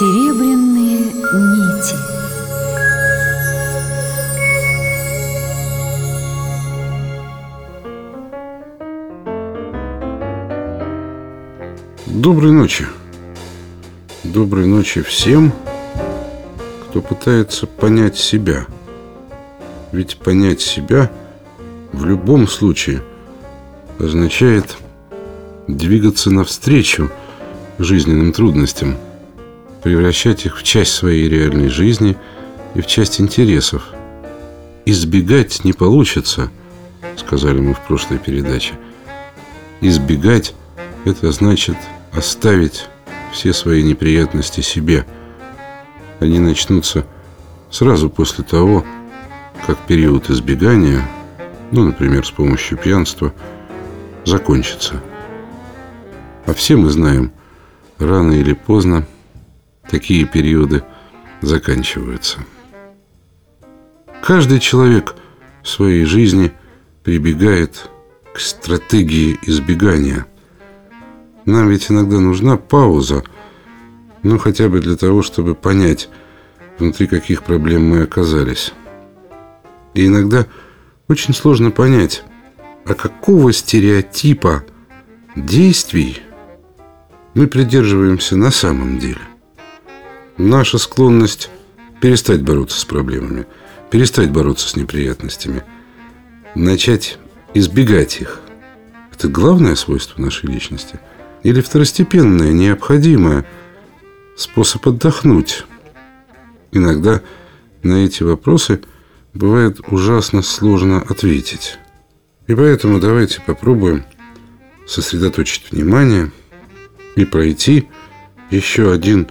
Серебряные нити Доброй ночи. Доброй ночи всем, кто пытается понять себя. Ведь понять себя в любом случае означает двигаться навстречу жизненным трудностям, превращать их в часть своей реальной жизни и в часть интересов. Избегать не получится, сказали мы в прошлой передаче. Избегать – это значит оставить все свои неприятности себе. Они начнутся сразу после того, как период избегания, ну, например, с помощью пьянства, закончится. А все мы знаем, рано или поздно такие периоды заканчиваются. Каждый человек в своей жизни прибегает к стратегии избегания. Нам ведь иногда нужна пауза, ну хотя бы для того, чтобы понять, внутри каких проблем мы оказались. И иногда очень сложно понять, а какого стереотипа действий мы придерживаемся на самом деле. Наша склонность перестать бороться с проблемами, перестать бороться с неприятностями, начать избегать их. Это главное свойство нашей личности? Или второстепенное, необходимое способ отдохнуть? Иногда на эти вопросы бывает ужасно сложно ответить. И поэтому давайте попробуем сосредоточить внимание и пройти еще один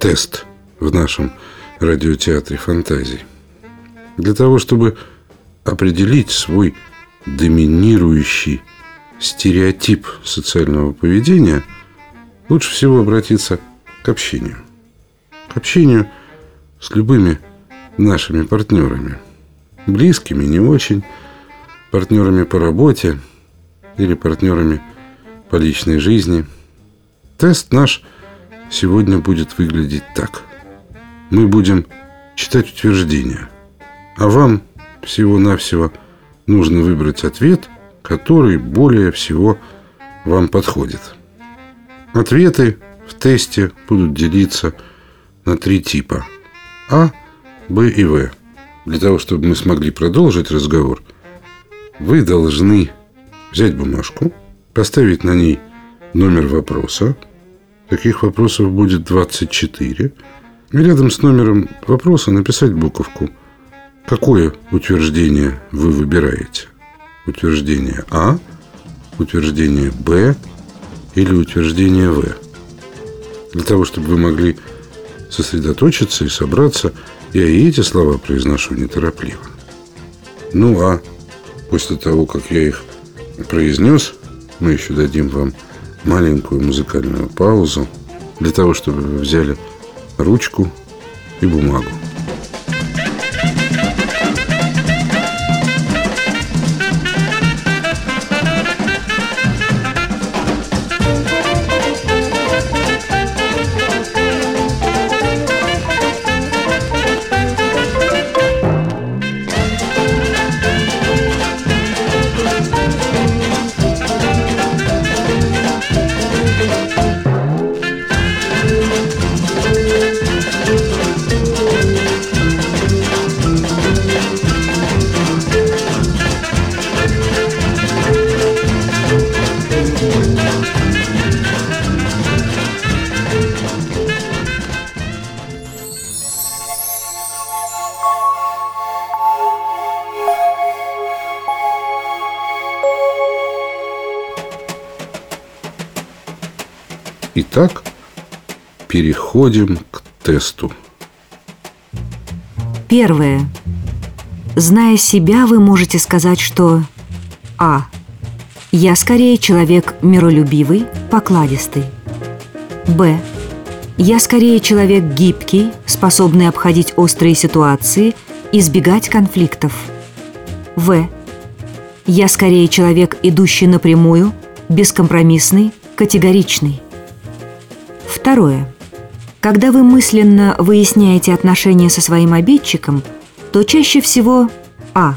тест в нашем радиотеатре фантазий. Для того, чтобы определить свой доминирующий стереотип социального поведения, лучше всего обратиться к общению. К общению с любыми нашими партнерами. Близкими, не очень, партнерами по работе или партнерами по личной жизни. Тест наш сегодня будет выглядеть так. Мы будем читать утверждения, а вам всего-навсего нужно выбрать ответ, который более всего вам подходит. Ответы в тесте будут делиться на три типа – А, Б и В. Для того, чтобы мы смогли продолжить разговор – вы должны взять бумажку, поставить на ней номер вопроса. Таких вопросов будет 24. И рядом с номером вопроса написать буковку. Какое утверждение вы выбираете? Утверждение А, утверждение Б или утверждение В. Для того, чтобы вы могли сосредоточиться и собраться, я и эти слова произношу неторопливо. Ну а После того, как я их произнес, мы еще дадим вам маленькую музыкальную паузу для того, чтобы вы взяли ручку и бумагу. Итак, переходим к тесту. Первое. Зная себя, вы можете сказать, что А. Я скорее человек миролюбивый, покладистый. Б. Я скорее человек гибкий, способный обходить острые ситуации, избегать конфликтов. В. Я скорее человек, идущий напрямую, бескомпромиссный, категоричный. Второе. Когда вы мысленно выясняете отношения со своим обидчиком, то чаще всего А.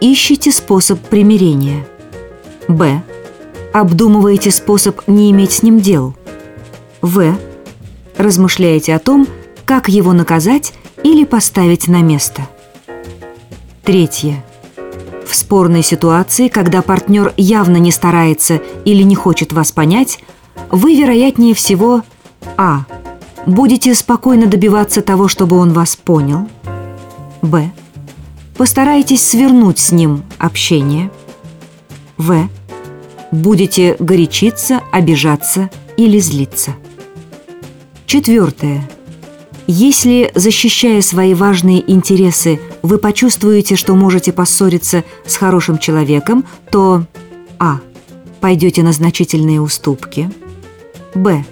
Ищите способ примирения. Б. Обдумываете способ не иметь с ним дел. В. Размышляете о том, как его наказать или поставить на место. Третье. В спорной ситуации, когда партнер явно не старается или не хочет вас понять, вы, вероятнее всего, А Будете спокойно добиваться того, чтобы он вас понял. Б. Постарайтесь свернуть с ним общение. В. Будете горячиться, обижаться или злиться. Четвертое. Если, защищая свои важные интересы, вы почувствуете, что можете поссориться с хорошим человеком, то А. Пойдете на значительные уступки. Б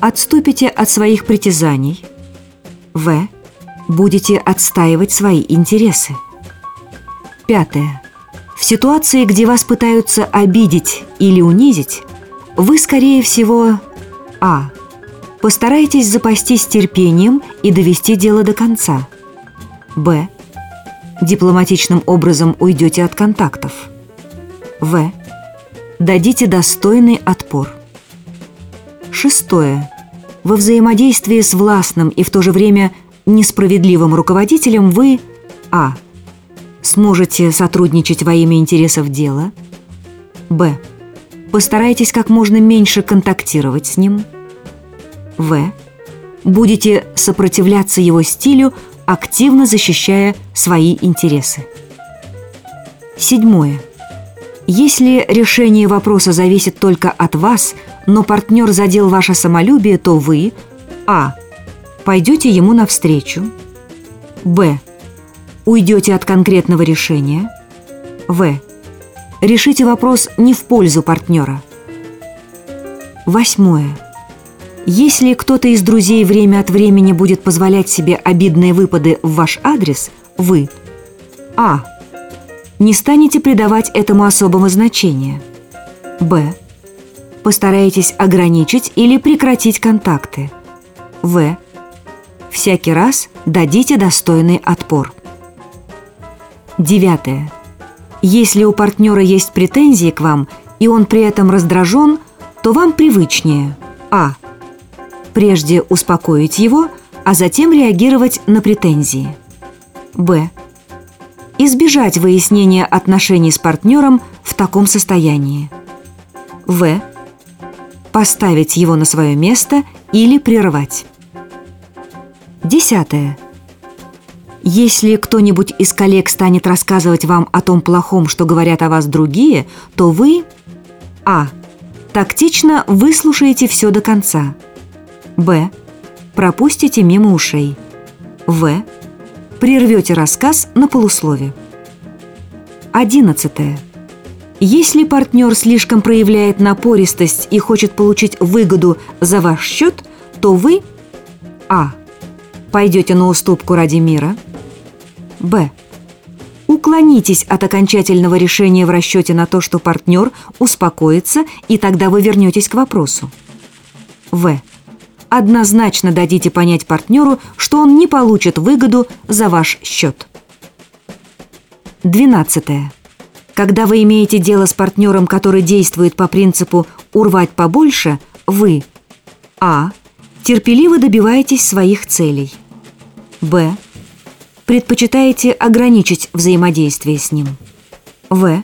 отступите от своих притязаний. В. Будете отстаивать свои интересы. Пятое. В ситуации, где вас пытаются обидеть или унизить, вы, скорее всего, А. Постарайтесь запастись терпением и довести дело до конца. Б. Дипломатичным образом уйдете от контактов. В. Дадите достойный отпор. Шестое. Во взаимодействии с властным и в то же время несправедливым руководителем вы А. Сможете сотрудничать во имя интересов дела Б. Постарайтесь как можно меньше контактировать с ним В. Будете сопротивляться его стилю, активно защищая свои интересы. Седьмое. Если решение вопроса зависит только от вас, но партнер задел ваше самолюбие, то вы А. Пойдете ему навстречу Б. Уйдете от конкретного решения В. Решите вопрос не в пользу партнера Восьмое. Если кто-то из друзей время от времени будет позволять себе обидные выпады в ваш адрес, вы А не станете придавать этому особого значения. Б. Постарайтесь ограничить или прекратить контакты. В. Всякий раз дадите достойный отпор. Девятое. Если у партнера есть претензии к вам, и он при этом раздражен, то вам привычнее А. Прежде успокоить его, а затем реагировать на претензии. Б избежать выяснения отношений с партнером в таком состоянии. В. Поставить его на свое место или прервать. Десятое. Если кто-нибудь из коллег станет рассказывать вам о том плохом, что говорят о вас другие, то вы А. Тактично выслушаете все до конца. Б. Пропустите мимо ушей. В прервете рассказ на полуслове. Одиннадцатое. Если партнер слишком проявляет напористость и хочет получить выгоду за ваш счет, то вы А. Пойдете на уступку ради мира Б. Уклонитесь от окончательного решения в расчете на то, что партнер успокоится, и тогда вы вернетесь к вопросу. В однозначно дадите понять партнеру, что он не получит выгоду за ваш счет. 12. Когда вы имеете дело с партнером, который действует по принципу «урвать побольше», вы А. Терпеливо добиваетесь своих целей. Б. Предпочитаете ограничить взаимодействие с ним. В.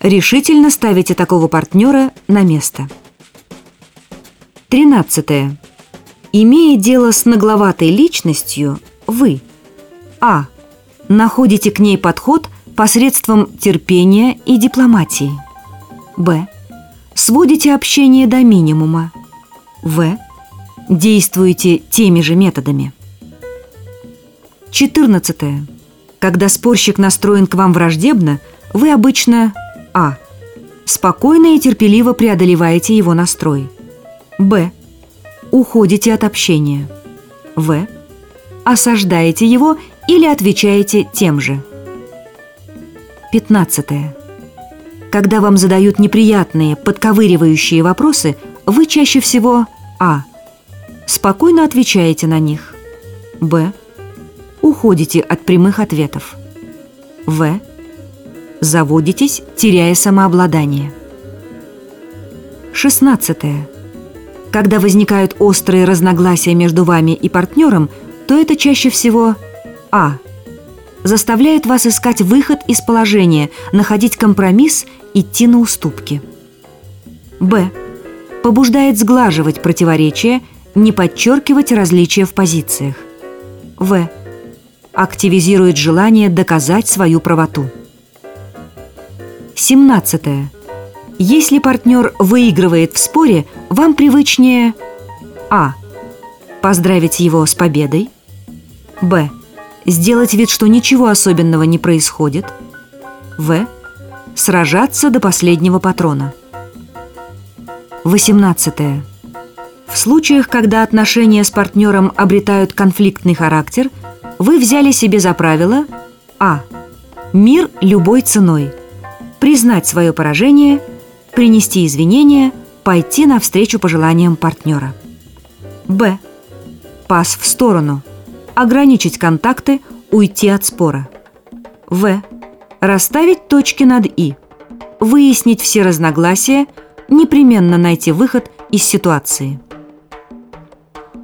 Решительно ставите такого партнера на место. 13. Имея дело с нагловатой личностью, вы А. Находите к ней подход посредством терпения и дипломатии. Б. Сводите общение до минимума. В. Действуете теми же методами. 14. Когда спорщик настроен к вам враждебно, вы обычно А. Спокойно и терпеливо преодолеваете его настрой. Б уходите от общения. В. Осаждаете его или отвечаете тем же. 15. Когда вам задают неприятные, подковыривающие вопросы, вы чаще всего А. Спокойно отвечаете на них. Б. Уходите от прямых ответов. В. Заводитесь, теряя самообладание. 16. Когда возникают острые разногласия между вами и партнером, то это чаще всего А. Заставляет вас искать выход из положения, находить компромисс, идти на уступки. Б. Побуждает сглаживать противоречия, не подчеркивать различия в позициях. В. Активизирует желание доказать свою правоту. 17. Если партнер выигрывает в споре, вам привычнее А. Поздравить его с победой Б. Сделать вид, что ничего особенного не происходит В. Сражаться до последнего патрона 18. В случаях, когда отношения с партнером обретают конфликтный характер, вы взяли себе за правило А. Мир любой ценой. Признать свое поражение – принести извинения, пойти навстречу пожеланиям партнера. Б. Пас в сторону. Ограничить контакты, уйти от спора. В. Расставить точки над «и». Выяснить все разногласия, непременно найти выход из ситуации.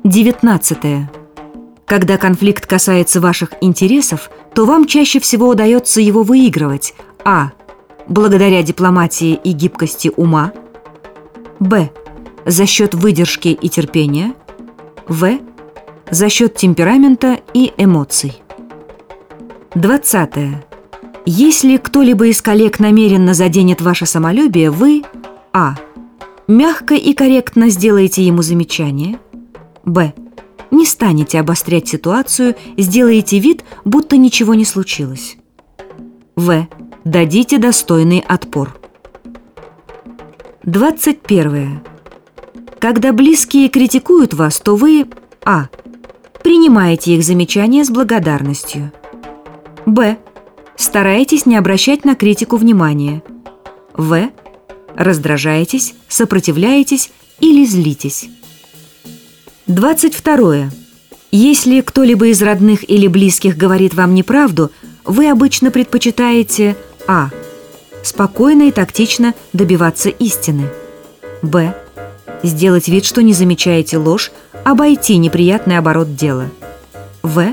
19. Когда конфликт касается ваших интересов, то вам чаще всего удается его выигрывать, а благодаря дипломатии и гибкости ума, б. за счет выдержки и терпения, в. за счет темперамента и эмоций. 20. Если кто-либо из коллег намеренно заденет ваше самолюбие, вы а. мягко и корректно сделаете ему замечание, б. не станете обострять ситуацию, сделаете вид, будто ничего не случилось, в Дадите достойный отпор. 21. Когда близкие критикуют вас, то вы А. Принимаете их замечания с благодарностью. Б. Стараетесь не обращать на критику внимания. В. Раздражаетесь, сопротивляетесь или злитесь. 22. Если кто-либо из родных или близких говорит вам неправду, вы обычно предпочитаете – а. Спокойно и тактично добиваться истины. Б. Сделать вид, что не замечаете ложь, обойти неприятный оборот дела. В.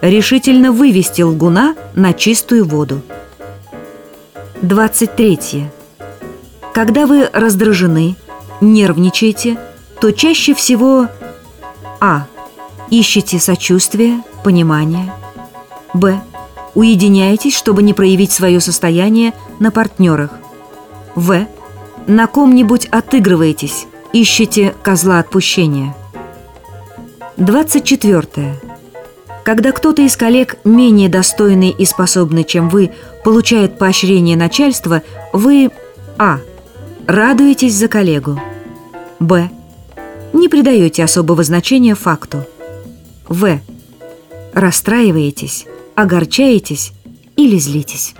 Решительно вывести лгуна на чистую воду. 23. Когда вы раздражены, нервничаете, то чаще всего А. Ищете сочувствие, понимание. Б Уединяйтесь, чтобы не проявить свое состояние на партнерах. В. На ком-нибудь отыгрываетесь, ищете козла отпущения. 24. Когда кто-то из коллег менее достойный и способный, чем вы, получает поощрение начальства, вы А. Радуетесь за коллегу. Б. Не придаете особого значения факту. В. Расстраиваетесь огорчаетесь или злитесь.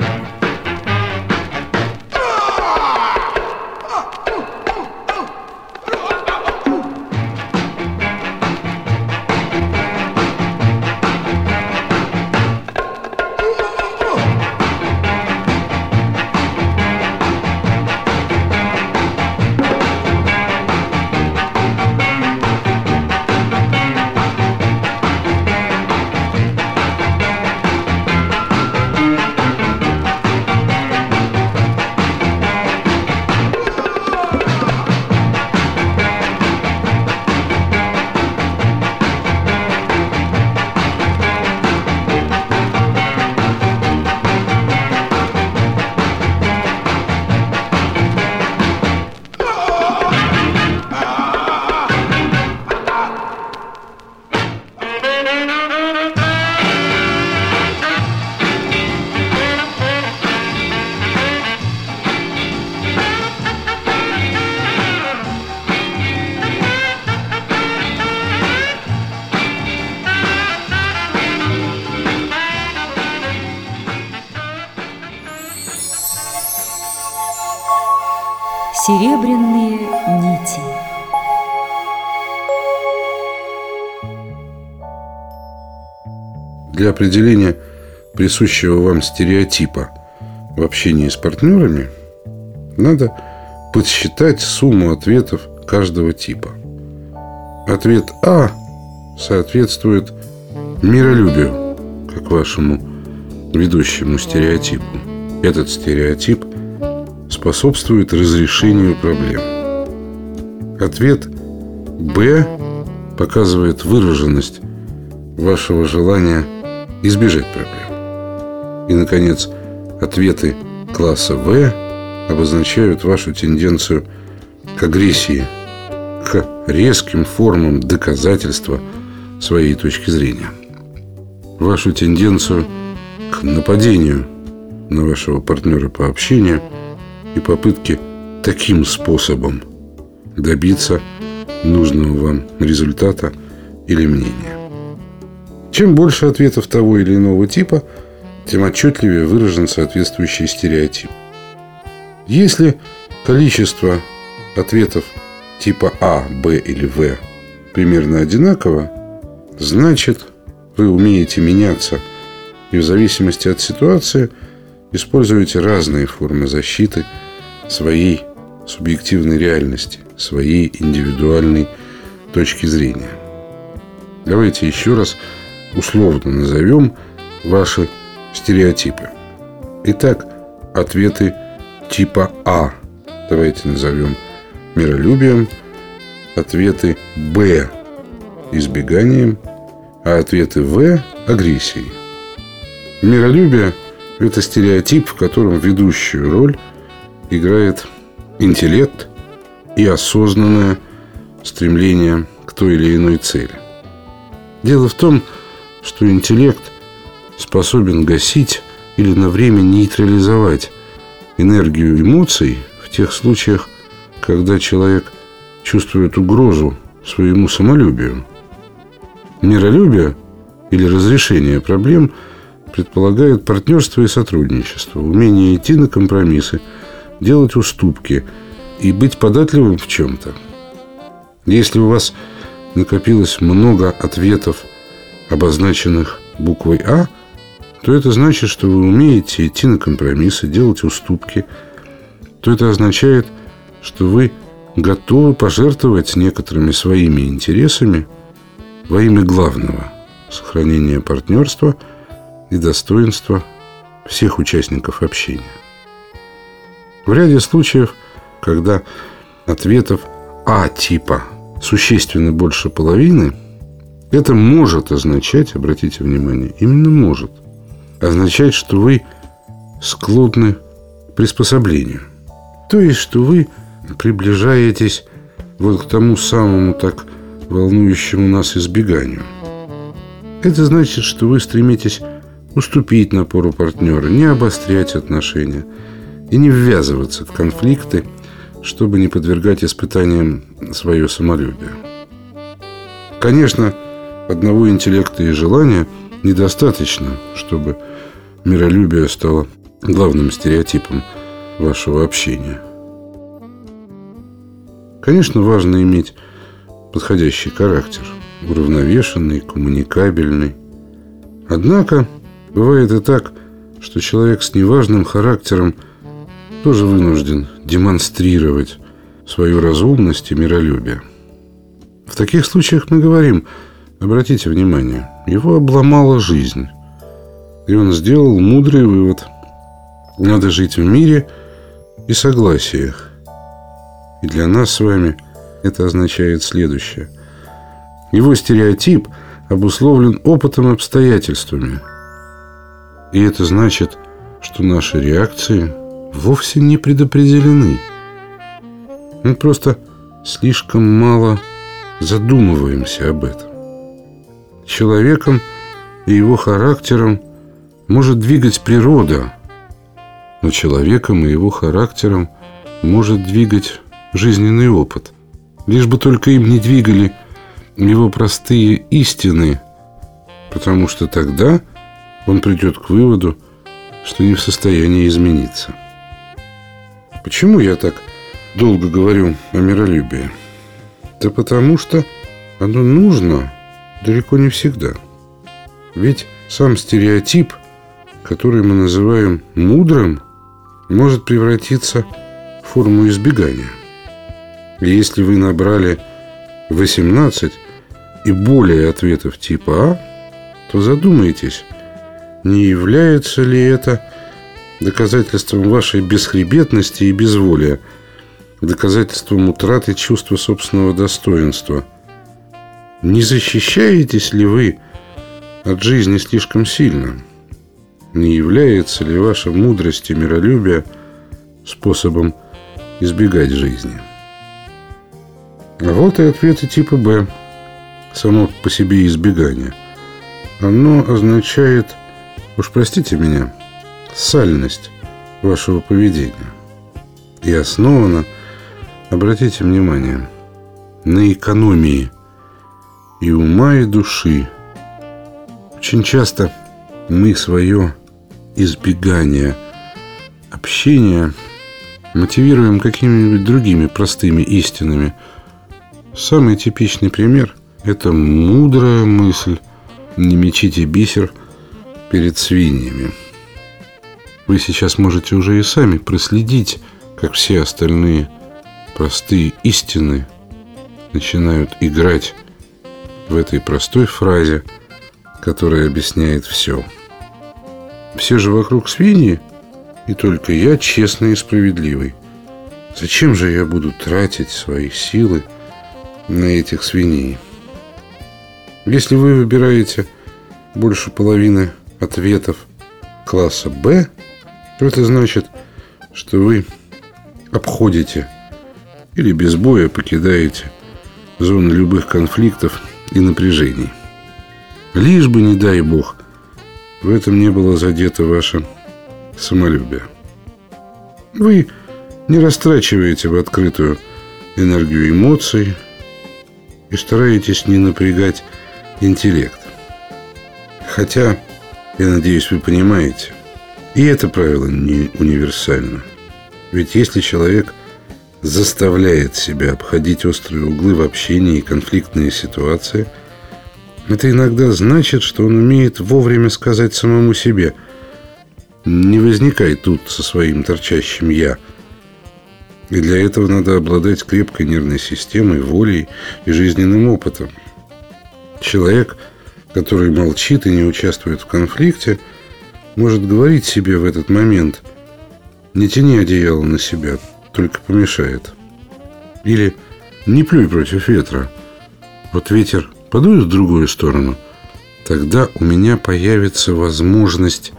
Для определения присущего вам стереотипа в общении с партнерами надо подсчитать сумму ответов каждого типа. Ответ А соответствует миролюбию, как вашему ведущему стереотипу. Этот стереотип способствует разрешению проблем. Ответ Б показывает выраженность вашего желания избежать проблем. И, наконец, ответы класса В обозначают вашу тенденцию к агрессии, к резким формам доказательства своей точки зрения. Вашу тенденцию к нападению на вашего партнера по общению и попытке таким способом добиться нужного вам результата или мнения. Чем больше ответов того или иного типа, тем отчетливее выражен соответствующий стереотип. Если количество ответов типа А, Б или В примерно одинаково, значит, вы умеете меняться и в зависимости от ситуации используете разные формы защиты своей субъективной реальности, своей индивидуальной точки зрения. Давайте еще раз условно назовем ваши стереотипы. Итак, ответы типа А давайте назовем миролюбием, ответы Б избеганием, а ответы В агрессией. Миролюбие – это стереотип, в котором ведущую роль играет интеллект и осознанное стремление к той или иной цели. Дело в том, что интеллект способен гасить или на время нейтрализовать энергию эмоций в тех случаях, когда человек чувствует угрозу своему самолюбию. Миролюбие или разрешение проблем предполагает партнерство и сотрудничество, умение идти на компромиссы, делать уступки и быть податливым в чем-то. Если у вас накопилось много ответов, обозначенных буквой «А», то это значит, что вы умеете идти на компромиссы, делать уступки, то это означает, что вы готовы пожертвовать некоторыми своими интересами во имя главного – сохранения партнерства и достоинства всех участников общения. В ряде случаев, когда ответов А типа существенно больше половины, это может означать, обратите внимание, именно может – означает, что вы склонны к приспособлению. То есть, что вы приближаетесь вот к тому самому так волнующему нас избеганию. Это значит, что вы стремитесь уступить напору партнера, не обострять отношения и не ввязываться в конфликты, чтобы не подвергать испытаниям свое самолюбие. Конечно, одного интеллекта и желания недостаточно, чтобы миролюбие стало главным стереотипом вашего общения. Конечно, важно иметь подходящий характер, уравновешенный, коммуникабельный. Однако бывает и так, что человек с неважным характером тоже вынужден демонстрировать свою разумность и миролюбие. В таких случаях мы говорим, обратите внимание, его обломала жизнь – и он сделал мудрый вывод. Надо жить в мире и согласиях. И для нас с вами это означает следующее. Его стереотип обусловлен опытом и обстоятельствами. И это значит, что наши реакции вовсе не предопределены. Мы просто слишком мало задумываемся об этом. Человеком и его характером – может двигать природа, но человеком и его характером может двигать жизненный опыт. Лишь бы только им не двигали его простые истины, потому что тогда он придет к выводу, что не в состоянии измениться. Почему я так долго говорю о миролюбии? Да потому что оно нужно далеко не всегда. Ведь сам стереотип, который мы называем мудрым, может превратиться в форму избегания. И если вы набрали 18 и более ответов типа А, то задумайтесь, не является ли это доказательством вашей бесхребетности и безволия, доказательством утраты чувства собственного достоинства. Не защищаетесь ли вы от жизни слишком сильно? Не является ли ваша мудрость и миролюбие способом избегать жизни? А вот и ответы типа «Б». Само по себе избегание. Оно означает, уж простите меня, сальность вашего поведения. И основано, обратите внимание, на экономии и ума, и души. Очень часто мы свое избегание общения мотивируем какими-нибудь другими простыми истинами. Самый типичный пример – это мудрая мысль «не мечите бисер перед свиньями». Вы сейчас можете уже и сами проследить, как все остальные простые истины начинают играть в этой простой фразе, которая объясняет все. Все же вокруг свиньи, и только я честный и справедливый. Зачем же я буду тратить свои силы на этих свиней? Если вы выбираете больше половины ответов класса «Б», то это значит, что вы обходите или без боя покидаете зоны любых конфликтов и напряжений. Лишь бы, не дай бог, в этом не было задето ваше самолюбие. Вы не растрачиваете в открытую энергию эмоций и стараетесь не напрягать интеллект. Хотя, я надеюсь, вы понимаете, и это правило не универсально. Ведь если человек заставляет себя обходить острые углы в общении и конфликтные ситуации – это иногда значит, что он умеет вовремя сказать самому себе «Не возникай тут со своим торчащим «я». И для этого надо обладать крепкой нервной системой, волей и жизненным опытом. Человек, который молчит и не участвует в конфликте, может говорить себе в этот момент «Не тяни одеяло на себя, только помешает». Или «Не плюй против ветра, вот ветер подует в другую сторону, тогда у меня появится возможность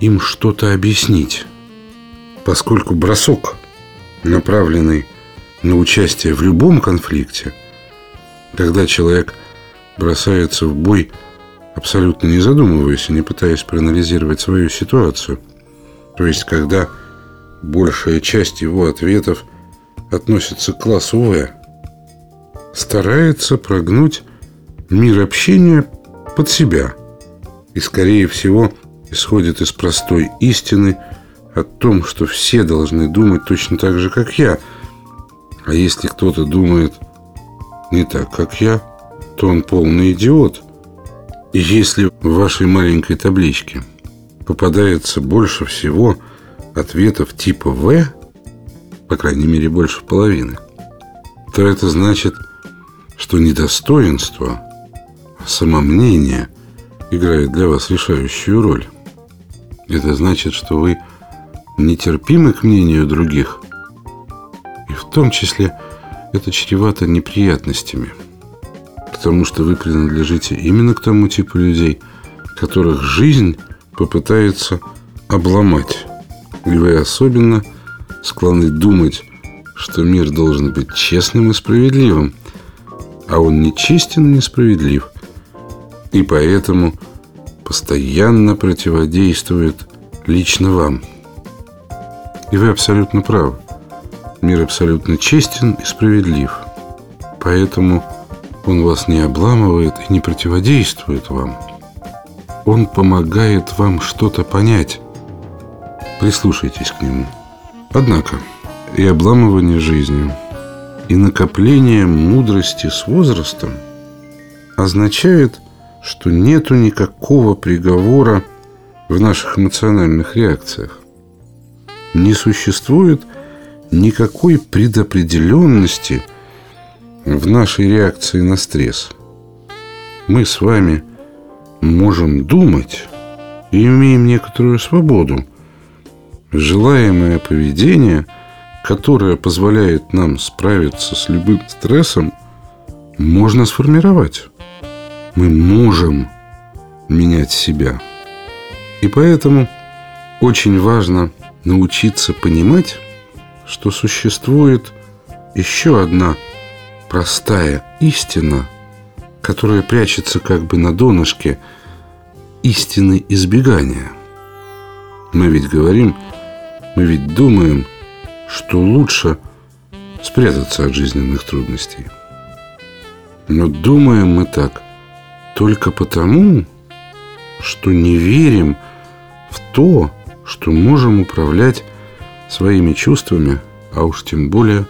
им что-то объяснить. Поскольку бросок, направленный на участие в любом конфликте, когда человек бросается в бой, абсолютно не задумываясь и не пытаясь проанализировать свою ситуацию, то есть когда большая часть его ответов относится к классу В, старается прогнуть мир общения под себя и, скорее всего, исходит из простой истины о том, что все должны думать точно так же, как я. А если кто-то думает не так, как я, то он полный идиот. И если в вашей маленькой табличке попадается больше всего ответов типа «В», по крайней мере, больше половины, то это значит, что недостоинство – самомнение играет для вас решающую роль. Это значит, что вы нетерпимы к мнению других. И в том числе это чревато неприятностями. Потому что вы принадлежите именно к тому типу людей, которых жизнь попытается обломать. И вы особенно склонны думать, что мир должен быть честным и справедливым. А он не честен и несправедлив – и поэтому постоянно противодействует лично вам. И вы абсолютно правы. Мир абсолютно честен и справедлив. Поэтому он вас не обламывает и не противодействует вам. Он помогает вам что-то понять. Прислушайтесь к нему. Однако и обламывание жизни, и накопление мудрости с возрастом означает – что нету никакого приговора в наших эмоциональных реакциях. Не существует никакой предопределенности в нашей реакции на стресс. Мы с вами можем думать и имеем некоторую свободу. Желаемое поведение, которое позволяет нам справиться с любым стрессом, можно сформировать. Мы можем менять себя. И поэтому очень важно научиться понимать, что существует еще одна простая истина, которая прячется как бы на донышке истины избегания. Мы ведь говорим, мы ведь думаем, что лучше спрятаться от жизненных трудностей. Но думаем мы так только потому, что не верим в то, что можем управлять своими чувствами, а уж тем более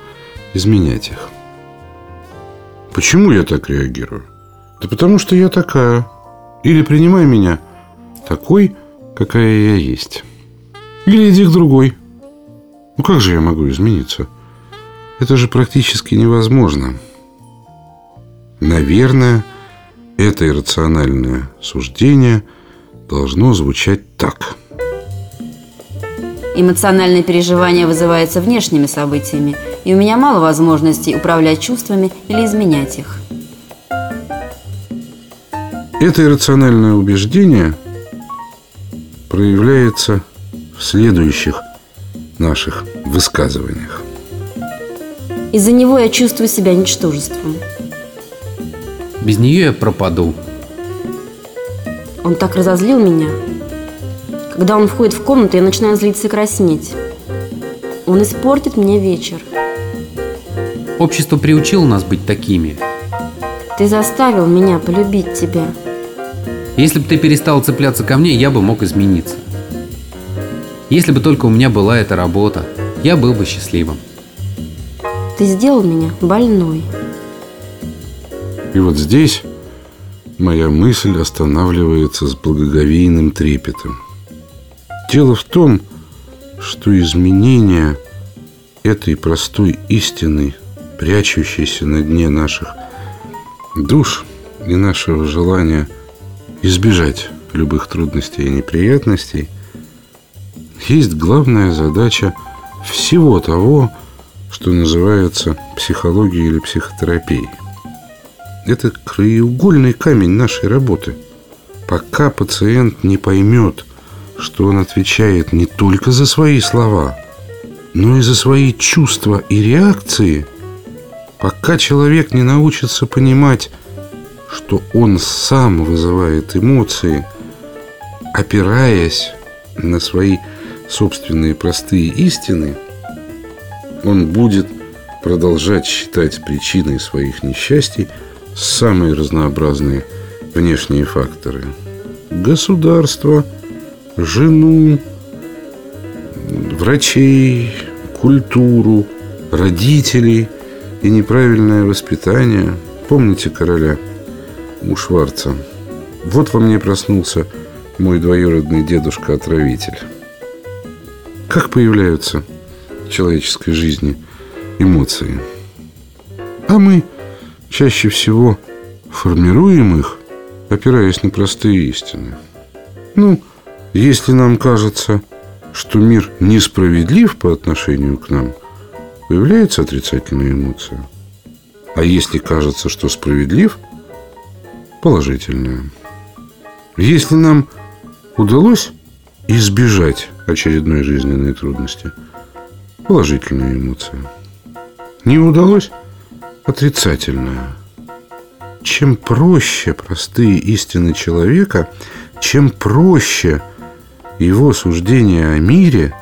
изменять их. Почему я так реагирую? Да потому что я такая. Или принимай меня такой, какая я есть. Или иди к другой. Ну как же я могу измениться? Это же практически невозможно. Наверное, это иррациональное суждение должно звучать так – Эмоциональное переживание вызывается внешними событиями, и у меня мало возможностей управлять чувствами или изменять их. Это иррациональное убеждение проявляется в следующих наших высказываниях. Из-за него я чувствую себя ничтожеством. Без нее я пропаду. Он так разозлил меня, когда он входит в комнату, я начинаю злиться и краснеть. Он испортит мне вечер. Общество приучило нас быть такими. Ты заставил меня полюбить тебя. Если бы ты перестал цепляться ко мне, я бы мог измениться. Если бы только у меня была эта работа, я был бы счастливым. Ты сделал меня больной. И вот здесь моя мысль останавливается с благоговейным трепетом. Дело в том, что изменение этой простой истины, прячущейся на дне наших душ и нашего желания избежать любых трудностей и неприятностей, есть главная задача всего того, что называется психологией или психотерапией. Это краеугольный камень нашей работы. Пока пациент не поймет – что он отвечает не только за свои слова, но и за свои чувства и реакции, пока человек не научится понимать, что он сам вызывает эмоции, опираясь на свои собственные простые истины, он будет продолжать считать причиной своих несчастий самые разнообразные внешние факторы. Государство – жену, врачей, культуру, родителей и неправильное воспитание. Помните короля у Шварца? Вот во мне проснулся мой двоюродный дедушка-отравитель. Как появляются в человеческой жизни эмоции? А мы чаще всего формируем их, опираясь на простые истины. Ну, если нам кажется, что мир несправедлив по отношению к нам, появляется отрицательная эмоция. А если кажется, что справедлив, положительная. Если нам удалось избежать очередной жизненной трудности, положительная эмоция. Не удалось – отрицательная. Чем проще простые истины человека, чем проще – его суждение о мире,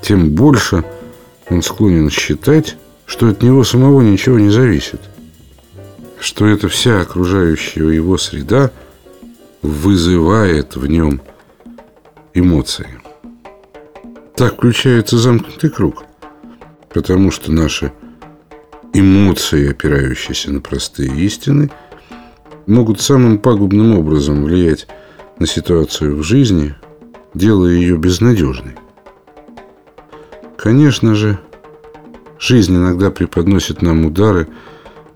тем больше он склонен считать, что от него самого ничего не зависит. Что эта вся окружающая его среда вызывает в нем эмоции. Так включается замкнутый круг, потому что наши эмоции, опирающиеся на простые истины, могут самым пагубным образом влиять на ситуацию в жизни, делая ее безнадежной. Конечно же, жизнь иногда преподносит нам удары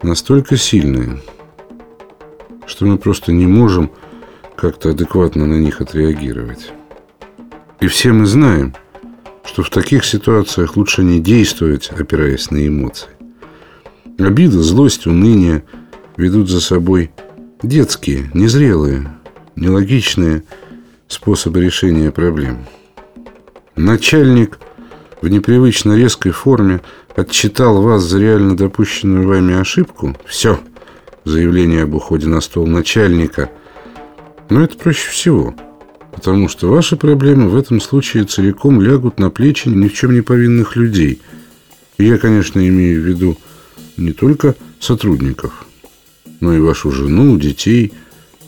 настолько сильные, что мы просто не можем как-то адекватно на них отреагировать. И все мы знаем, что в таких ситуациях лучше не действовать, опираясь на эмоции. Обида, злость, уныние ведут за собой детские, незрелые, нелогичные способы решения проблем. Начальник в непривычно резкой форме отчитал вас за реально допущенную вами ошибку. Все. Заявление об уходе на стол начальника. Но это проще всего. Потому что ваши проблемы в этом случае целиком лягут на плечи ни в чем не повинных людей. И я, конечно, имею в виду не только сотрудников, но и вашу жену, детей,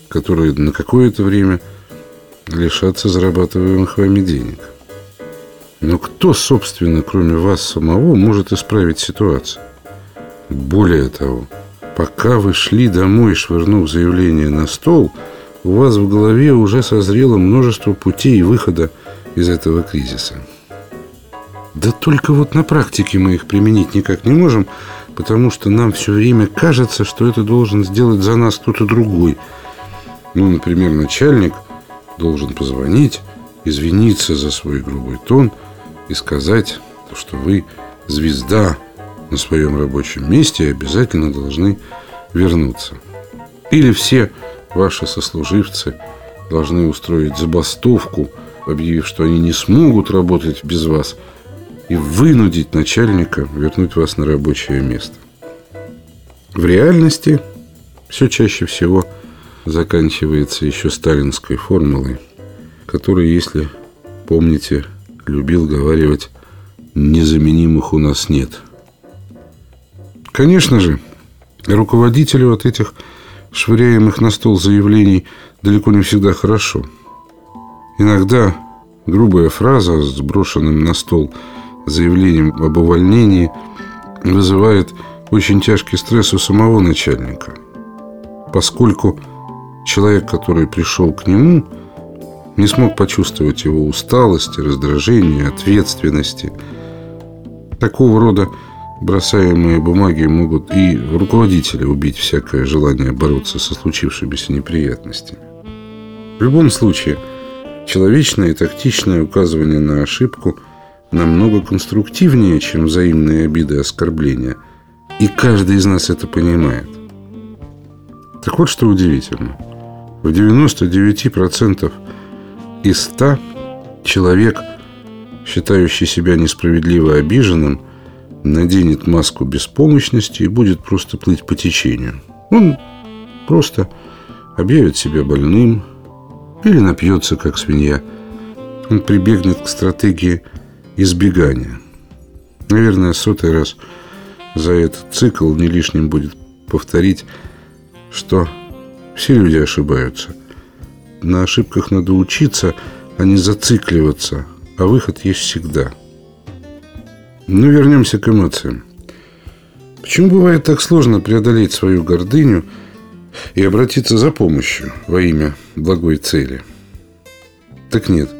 которые на какое-то время лишатся зарабатываемых вами денег. Но кто, собственно, кроме вас самого, может исправить ситуацию? Более того, пока вы шли домой, швырнув заявление на стол, у вас в голове уже созрело множество путей выхода из этого кризиса. Да только вот на практике мы их применить никак не можем, потому что нам все время кажется, что это должен сделать за нас кто-то другой. Ну, например, начальник должен позвонить, извиниться за свой грубый тон и сказать, что вы звезда на своем рабочем месте и обязательно должны вернуться. Или все ваши сослуживцы должны устроить забастовку, объявив, что они не смогут работать без вас – и вынудить начальника вернуть вас на рабочее место. В реальности все чаще всего заканчивается еще сталинской формулой, которая, если помните, любил говаривать «незаменимых у нас нет». Конечно же, руководителю от этих швыряемых на стол заявлений далеко не всегда хорошо. Иногда грубая фраза с брошенным на стол – заявлением об увольнении вызывает очень тяжкий стресс у самого начальника, поскольку человек, который пришел к нему, не смог почувствовать его усталости, раздражения, ответственности. Такого рода бросаемые бумаги могут и руководителя убить всякое желание бороться со случившимися неприятностями. В любом случае, человечное и тактичное указывание на ошибку – намного конструктивнее, чем взаимные обиды и оскорбления. И каждый из нас это понимает. Так вот, что удивительно. В 99% из 100 человек, считающий себя несправедливо обиженным, наденет маску беспомощности и будет просто плыть по течению. Он просто объявит себя больным или напьется, как свинья. Он прибегнет к стратегии – избегания. Наверное, сотый раз за этот цикл не лишним будет повторить, что все люди ошибаются. На ошибках надо учиться, а не зацикливаться, а выход есть всегда. Но ну, вернемся к эмоциям. Почему бывает так сложно преодолеть свою гордыню и обратиться за помощью во имя благой цели? Так нет,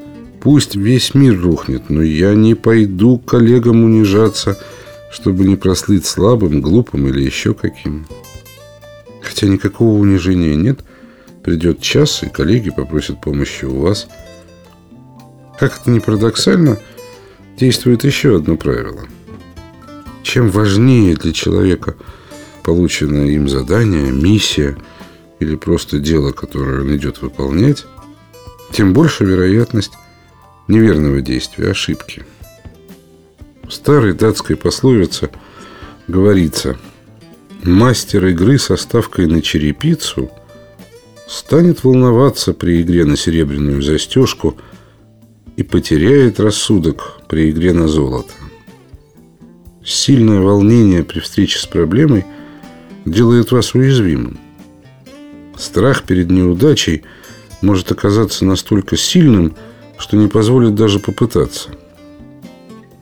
Пусть весь мир рухнет, но я не пойду коллегам унижаться, чтобы не прослыть слабым, глупым или еще каким. Хотя никакого унижения нет. Придет час, и коллеги попросят помощи у вас. Как это ни парадоксально, действует еще одно правило. Чем важнее для человека полученное им задание, миссия или просто дело, которое он идет выполнять, тем больше вероятность неверного действия, ошибки. В старой датской пословице говорится «Мастер игры со ставкой на черепицу станет волноваться при игре на серебряную застежку и потеряет рассудок при игре на золото». Сильное волнение при встрече с проблемой делает вас уязвимым. Страх перед неудачей может оказаться настолько сильным, что не позволит даже попытаться.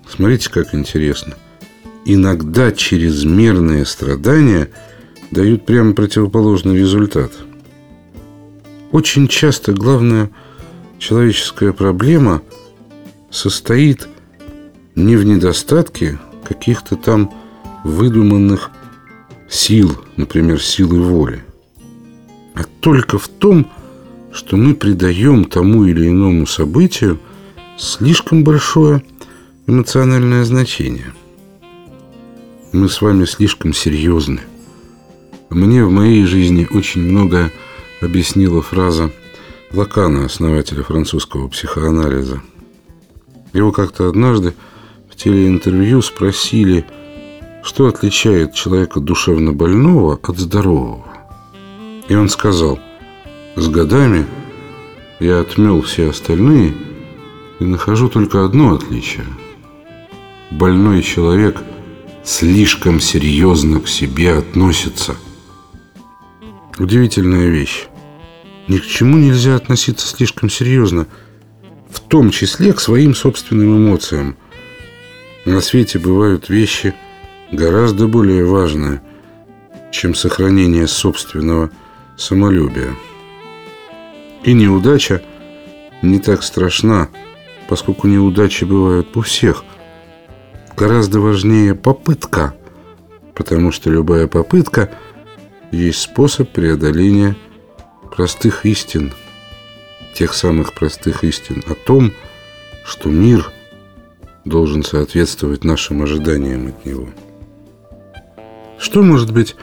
Смотрите, как интересно. Иногда чрезмерные страдания дают прямо противоположный результат. Очень часто главная человеческая проблема состоит не в недостатке каких-то там выдуманных сил, например, силы воли, а только в том, что мы придаем тому или иному событию слишком большое эмоциональное значение. Мы с вами слишком серьезны. Мне в моей жизни очень много объяснила фраза Лакана, основателя французского психоанализа. Его как-то однажды в телеинтервью спросили, что отличает человека душевно больного от здорового. И он сказал, с годами я отмел все остальные и нахожу только одно отличие. Больной человек слишком серьезно к себе относится. Удивительная вещь. Ни к чему нельзя относиться слишком серьезно, в том числе к своим собственным эмоциям. На свете бывают вещи гораздо более важные, чем сохранение собственного самолюбия. И неудача не так страшна, поскольку неудачи бывают у всех. Гораздо важнее попытка, потому что любая попытка есть способ преодоления простых истин, тех самых простых истин о том, что мир должен соответствовать нашим ожиданиям от него. Что может быть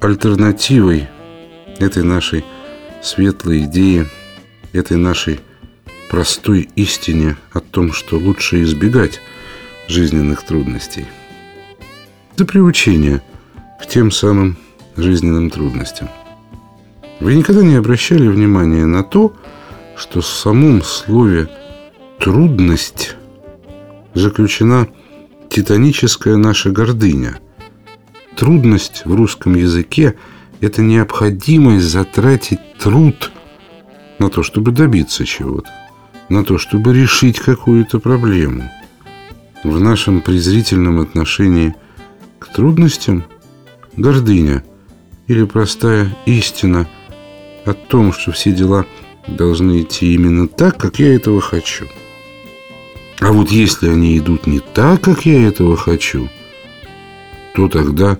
альтернативой этой нашей светлой идеи, этой нашей простой истине о том, что лучше избегать жизненных трудностей. Это приучение к тем самым жизненным трудностям. Вы никогда не обращали внимания на то, что в самом слове «трудность» заключена титаническая наша гордыня. Трудность в русском языке – это необходимость затратить труд на то, чтобы добиться чего-то, на то, чтобы решить какую-то проблему. В нашем презрительном отношении к трудностям гордыня или простая истина о том, что все дела должны идти именно так, как я этого хочу. А вот если они идут не так, как я этого хочу, то тогда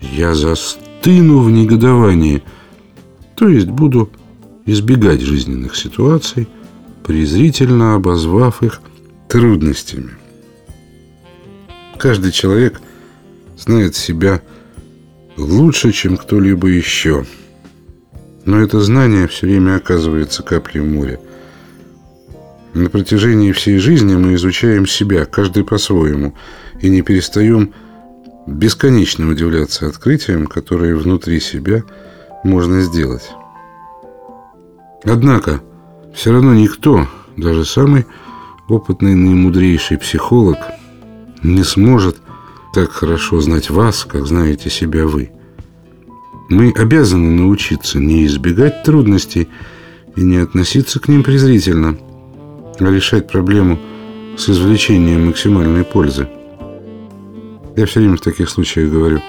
я застою стыну в негодовании, то есть буду избегать жизненных ситуаций, презрительно обозвав их трудностями. Каждый человек знает себя лучше, чем кто-либо еще. Но это знание все время оказывается каплей в море. На протяжении всей жизни мы изучаем себя, каждый по-своему, и не перестаем бесконечно удивляться открытиям, которые внутри себя можно сделать. Однако, все равно никто, даже самый опытный и мудрейший психолог, не сможет так хорошо знать вас, как знаете себя вы. Мы обязаны научиться не избегать трудностей и не относиться к ним презрительно, а решать проблему с извлечением максимальной пользы. Я все время в таких случаях говорю,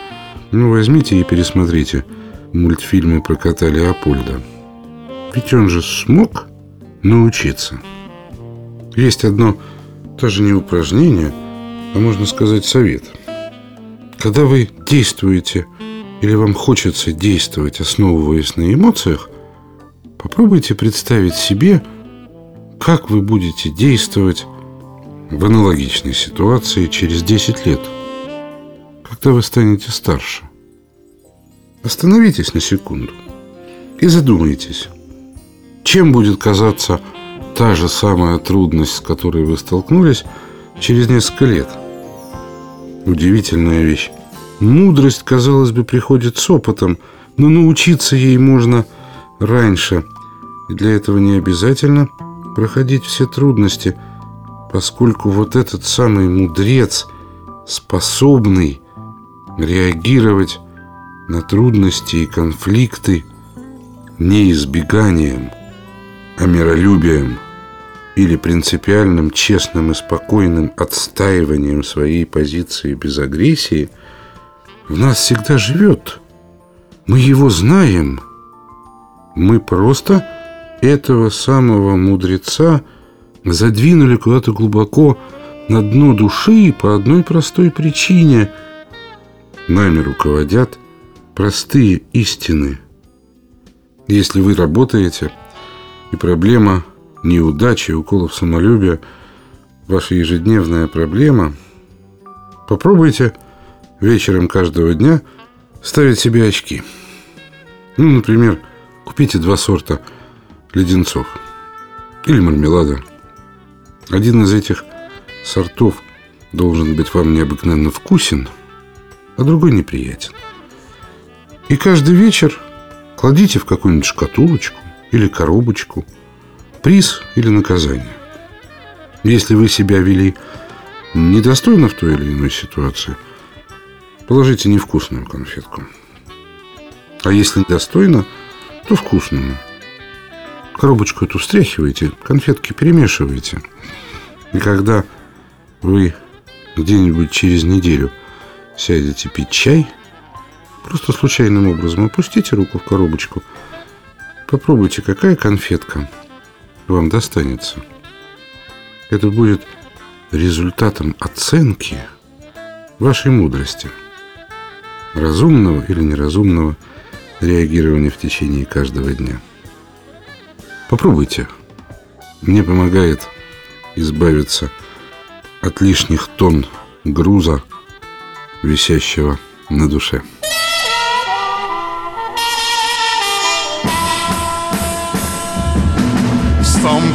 ну возьмите и пересмотрите мультфильмы про кота Леопольда. Ведь он же смог научиться. Есть одно, тоже не упражнение, а можно сказать совет. Когда вы действуете или вам хочется действовать, основываясь на эмоциях, попробуйте представить себе, как вы будете действовать в аналогичной ситуации через 10 лет – когда вы станете старше. Остановитесь на секунду и задумайтесь, чем будет казаться та же самая трудность, с которой вы столкнулись через несколько лет. Удивительная вещь. Мудрость, казалось бы, приходит с опытом, но научиться ей можно раньше. И для этого не обязательно проходить все трудности, поскольку вот этот самый мудрец, способный реагировать на трудности и конфликты не избеганием, а миролюбием или принципиальным, честным и спокойным отстаиванием своей позиции без агрессии в нас всегда живет. Мы его знаем. Мы просто этого самого мудреца задвинули куда-то глубоко на дно души по одной простой причине. Нами руководят простые истины. Если вы работаете, и проблема неудачи, уколов самолюбия – ваша ежедневная проблема, попробуйте вечером каждого дня ставить себе очки. Ну, например, купите два сорта леденцов или мармелада. Один из этих сортов должен быть вам необыкновенно вкусен, а другой неприятен. И каждый вечер кладите в какую-нибудь шкатулочку или коробочку приз или наказание. Если вы себя вели недостойно в той или иной ситуации, положите невкусную конфетку. А если достойно, то вкусную. Коробочку эту встряхиваете, конфетки перемешиваете. И когда вы где-нибудь через неделю сядете пить чай, просто случайным образом опустите руку в коробочку, попробуйте, какая конфетка вам достанется – это будет результатом оценки вашей мудрости, разумного или неразумного реагирования в течение каждого дня. Попробуйте. Мне помогает избавиться от лишних тонн груза, висящего на душе. Some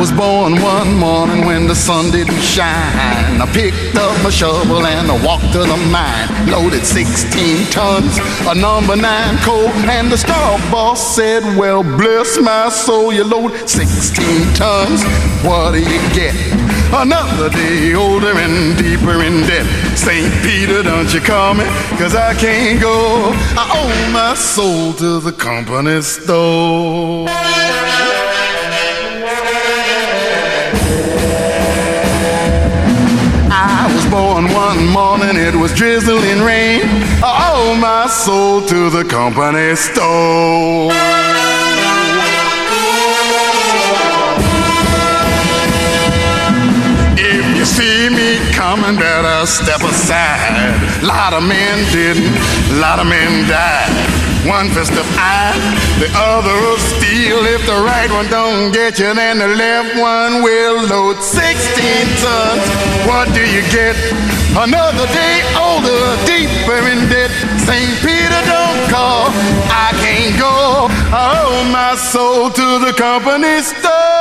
Was born one morning when the sun didn't shine. I picked up my shovel and I walked to the mine. Loaded 16 tons of number nine coal. And the star boss said, Well, bless my soul, you load 16 tons. What do you get? Another day older and deeper in debt. St. Peter, don't you call me? Cause I can't go. I owe my soul to the company store. Born one morning, it was drizzling rain. I owe my soul to the company store. If you see me coming, better step aside. A lot of men didn't, a lot of men died. One fist of iron, the other of steel. If the right one don't get you, then the left one will load 16 tons. What do you get? Another day older, deeper in debt. St. Peter don't call, I can't go. I owe my soul to the company store.